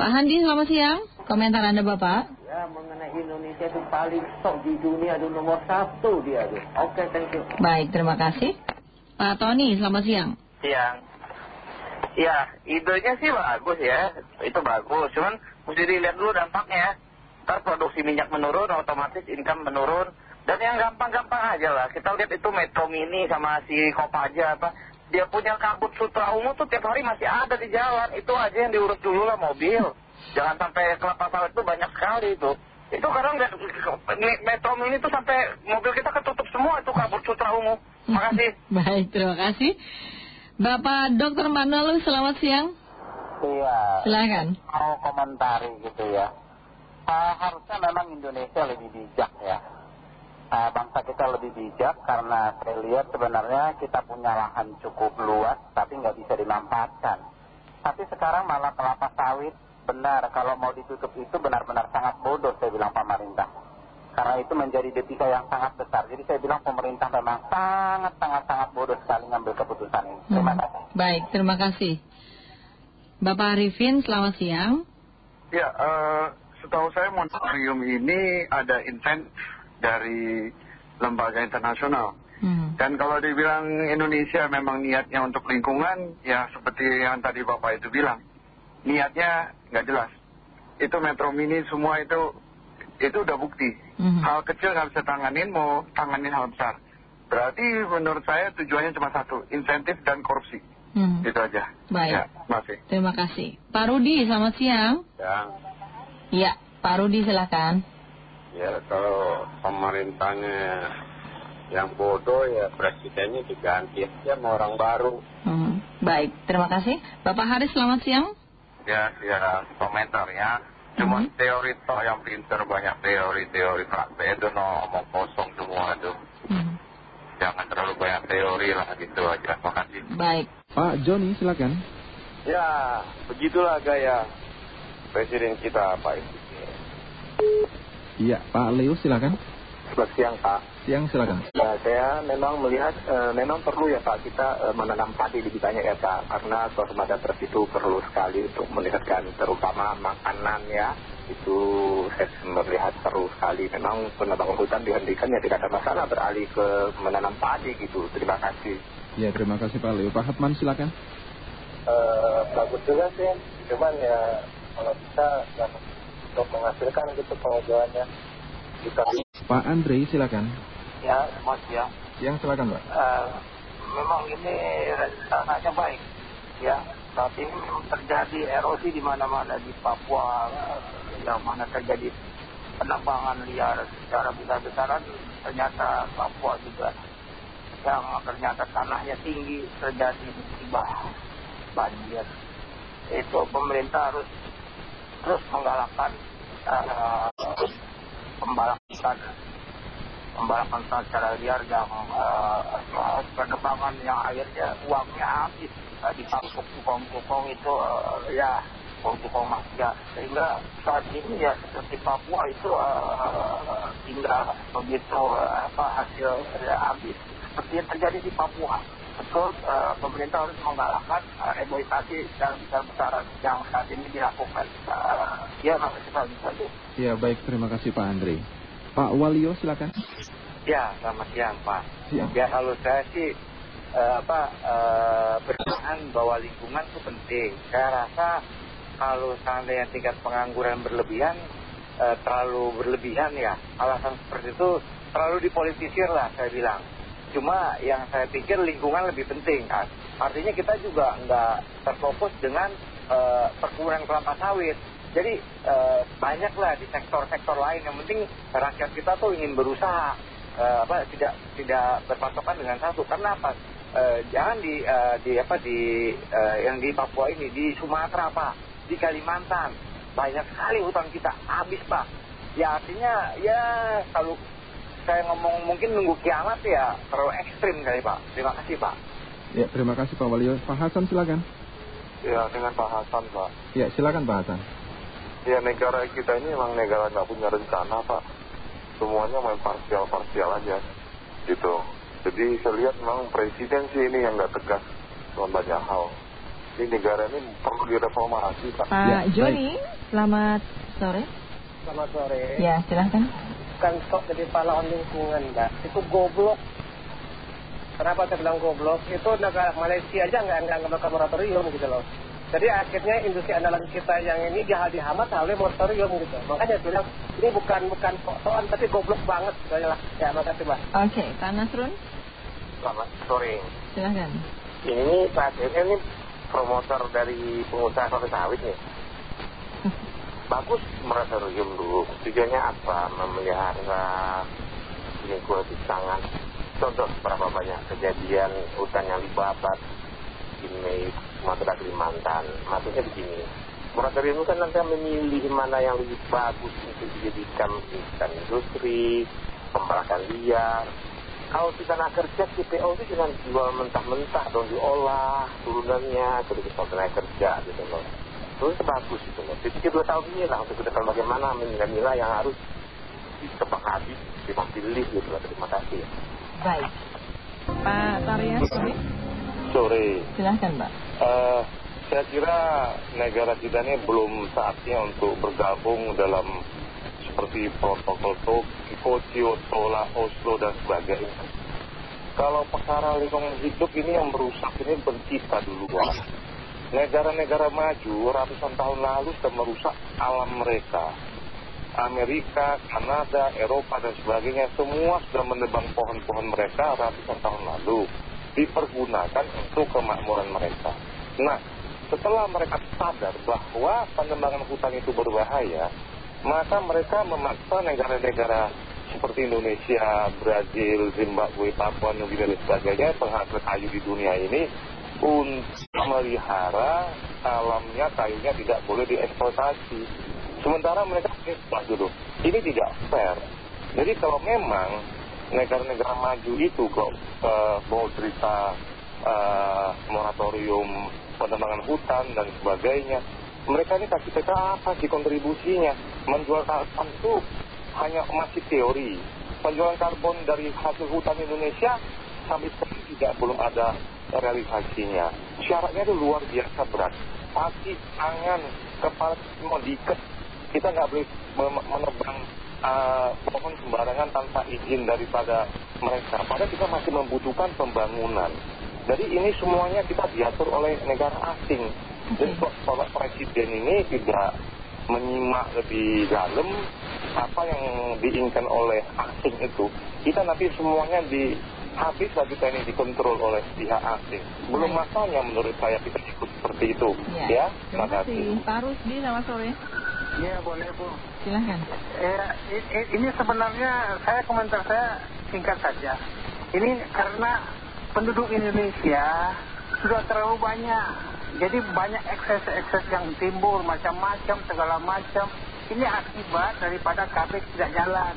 Pak Handi, selamat siang. Komentar Anda, Bapak? Ya, mengenai Indonesia itu paling sok di dunia itu nomor satu dia. Oke, thank you. Baik, terima kasih. Pak Tony, selamat siang. Siang. Ya, idenya sih bagus ya. Itu bagus. Cuman mesti dilihat dulu dampaknya. Ntar produksi minyak menurun, otomatis income menurun. Dan yang gampang-gampang aja lah. Kita lihat itu Metro Mini sama si Kopaja apa. Dia punya kabut sutra ungu tuh tiap hari masih ada di jalan. Itu aja yang diurus dulu lah mobil. Jangan sampai kelapa sawit itu banyak sekali itu. Itu kadang nggak- Metro Mini tuh sampai mobil kita ketutup semua itu kabut sutra ungu. Makasih. Baik, terima kasih. Bapak Dr. Manolu, selamat siang. Iya, Silakan. mau komentari gitu ya. Ah, harusnya memang Indonesia lebih bijak ya. Ah, bangsa kita lebih bijak karena saya lihat sebenarnya kita punya lahan cukup luas tapi nggak bisa dimanfaatkan. Tapi sekarang malah kelapa sawit benar kalau mau ditutup itu benar-benar sangat bodoh saya bilang pemerintah. Karena itu menjadi devisa yang sangat besar. Jadi saya bilang pemerintah memang sangat-sangat-sangat bodoh sekali ngambil keputusan ini. Terima Hmm. kasih. Baik, terima kasih. Bapak Arifin, selamat siang. Ya, eh, setahu saya moratorium ini ada intent dari lembaga internasional. Hmm. Dan kalau dibilang Indonesia memang niatnya untuk lingkungan, ya seperti yang tadi Bapak itu bilang, niatnya nggak jelas. Itu Metro Mini semua itu, itu udah bukti. Mhm. Hal kecil nggak bisa tanganin, mau tanganin hal besar. Berarti menurut saya tujuannya cuma satu, insentif dan korupsi. Hmm. Itu aja. Baik. Ya, masih. Terima kasih. Pak Rudi, selamat siang. Ya, Ya, Pak Rudi silakan. Ya kalau pemerintahnya yang bodoh ya presidennya diganti aja sama orang baru. Hmm. Baik, terima kasih. Bapak Haris, selamat siang. Ya, ya komentar ya. Cuma Mhm. teori toh yang pinter banyak teori-teori praktek itu no omong kosong semua itu. Hmm. Jangan terlalu banyak teori lah gitu aja. Makasih. Baik. Pak Joni silakan. Ya, begitulah gaya presiden kita Pak. Iya, Pak Leo silakan. Selamat siang Pak. Siang silakan. Ya, saya memang melihat eh, memang perlu ya Pak kita eh, menanam padi lebih banyak ya Pak karena swasembada beras itu perlu sekali untuk meningkatkan terutama makanan ya itu saya melihat perlu sekali memang penebangan hutan dihentikan ya tidak ada masalah beralih ke menanam padi gitu terima kasih Ya, terima kasih Pak Leo. Pak Hatman silakan. Eh, bagus juga sih cuman ya kalau bisa yang untuk menghasilkan gitu penghijauannya kita Pak Andre silakan. ya mas ya. Siang silakan Pak. Eh, memang ini rencananya baik ya. Saat ini memang terjadi erosi di mana-mana di Papua yang mana terjadi penambangan liar secara besar-besaran. Ternyata Papua juga yang ternyata tanahnya tinggi terjadi musibah banjir. Itu pemerintah harus terus menggalakkan eh, pembalakan pembalakan secara liar yang uh, penerbangan yang akhirnya uangnya habis. Uh, di kampung tukang-tukang itu eh, ya tukang mafia. Sehingga saat ini ya seperti Papua itu eh, tinggal begitu eh, apa hasil ya, habis. Seperti yang terjadi di Papua betul eh, pemerintah harus menggalakkan uh, reboisasi dan besar-besaran yang saat ini dilakukan Eh, ya makasih Pak Bisa Ya, baik terima kasih Pak Andre. Pak Walio silakan. Ya, selamat siang Pak. Siang. Ya kalau saya sih eh, apa eh, bertahan bahwa lingkungan itu penting. Saya rasa kalau seandainya tingkat pengangguran berlebihan eh, terlalu berlebihan ya alasan seperti itu terlalu dipolitisir lah saya bilang. Cuma yang saya pikir lingkungan lebih penting. Kan. Artinya kita juga nggak terfokus dengan eh, perkebunan kelapa sawit. Jadi eh, banyaklah di sektor-sektor lain. Yang penting rakyat kita tuh ingin berusaha eh, apa tidak tidak berpatokan dengan satu. Karena apa? Jangan di di apa di yang di Papua ini di Sumatera pak. Di Kalimantan. Banyak sekali hutan kita habis pak. Ya artinya ya kalau saya ngomong mungkin nunggu kiamat ya terlalu ekstrim kali pak terima kasih pak Ya, terima kasih Pak Walio. Pak Hasan silakan. Ya, dengan Pak Hasan Pak. Ya, silakan Pak Hasan. Ya negara kita ini memang negara nggak punya rencana Pak. Semuanya main parsial-parsial aja. Gitu. Jadi saya lihat memang presiden sih ini yang nggak tegas dalam banyak hal. Ini negara ini perlu direformasi, Pak. Pak Ya, Joni, selamat sore. Selamat sore. Ya, silahkan. Kan sok jadi pahlawan lingkungan, Mbak. Itu goblok. Kenapa saya bilang goblok? Itu negara Malaysia aja nggak nggak nggak bakal moratorium gitu loh. Jadi akhirnya industri andalan kita yang ini jahat dihamat oleh moratorium gitu. Makanya saya bilang ini bukan bukan sok-sokan tapi goblok banget. Gitu lah. Ya makasih Mbak. Oke, Pak Nasrun, Selamat sore. silahkan. Ini ini, ini promotor dari pengusaha sawit sawit nih. Bagus moratorium dulu. Tujuannya apa? Memelihara lingkungan di tangan. Contoh berapa banyak kejadian hutan yang dibakar di Sumatera Kalimantan. Maksudnya begini. Moratorium kan nanti memilih mana yang lebih bagus untuk dijadikan ikan industri, pembalakan liar, kalau kita nak kerja CPO itu jangan jual mentah-mentah dong diolah turunannya kita tenaga kerja gitu loh terus bagus gitu loh jadi dua tahun ini lah untuk kita tahu bagaimana memilah-milah yang harus disepakati dipilih gitu loh terima kasih Baik. Pak Tarya, sore. Sore. Silahkan, Pak. Eh, saya kira negara kita ini belum saatnya untuk bergabung dalam seperti protokol Tokyo, Kyoto, Oslo dan sebagainya. Kalau perkara lingkungan hidup ini yang merusak ini pencipta duluan. Negara-negara maju ratusan tahun lalu sudah merusak alam mereka. Amerika, Kanada, Eropa dan sebagainya semua sudah menebang pohon-pohon mereka ratusan tahun lalu dipergunakan untuk kemakmuran mereka. Nah, setelah mereka sadar bahwa penebangan hutan itu berbahaya, maka mereka memaksa negara-negara seperti Indonesia, Brazil, Zimbabwe, Papua Nugini dan sebagainya penghasil kayu di dunia ini untuk melihara alamnya kayunya tidak boleh dieksploitasi. Sementara mereka eksploit dulu. Ini tidak fair. Jadi kalau memang negara-negara maju itu kok uh, mau cerita uh, moratorium penebangan hutan dan sebagainya, mereka ini kasih kita apa sih kontribusinya? Menjual karbon itu hanya masih teori. Penjualan karbon dari hasil hutan Indonesia sampai sekarang tidak belum ada realisasinya. Syaratnya itu luar biasa berat. Kaki, tangan, kepala semua diikat. Kita nggak boleh menebang uh, pohon sembarangan tanpa izin daripada mereka. Padahal kita masih membutuhkan pembangunan. Jadi ini semuanya kita diatur oleh negara asing. Jadi kalau presiden ini tidak menyimak lebih dalam apa yang diinginkan oleh asing itu, kita nanti semuanya di habis lagi kita ini dikontrol oleh pihak asing. Belum masanya menurut saya kita ikut seperti itu. Ya, terima kasih. Pak Rusdi, selamat sore. Iya boleh Bu. Silahkan. Eh, ini sebenarnya saya komentar saya singkat saja. Ini karena penduduk Indonesia sudah terlalu banyak. Jadi banyak ekses-ekses yang timbul macam-macam segala macam. Ini akibat daripada KB tidak jalan.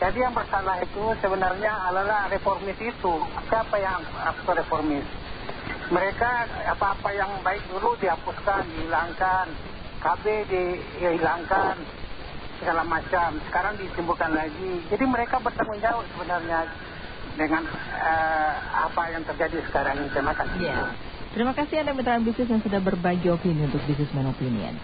Jadi yang bersalah itu sebenarnya adalah reformis itu. Siapa yang aktor reformis? Mereka apa-apa yang baik dulu dihapuskan, dihilangkan. KB dihilangkan segala macam. Sekarang ditimbulkan lagi. Jadi mereka bertanggung jawab sebenarnya dengan apa yang terjadi sekarang. Terima kasih. Ya. Terima kasih Anda mitra bisnis yang sudah berbagi opini untuk Businessman Opinion.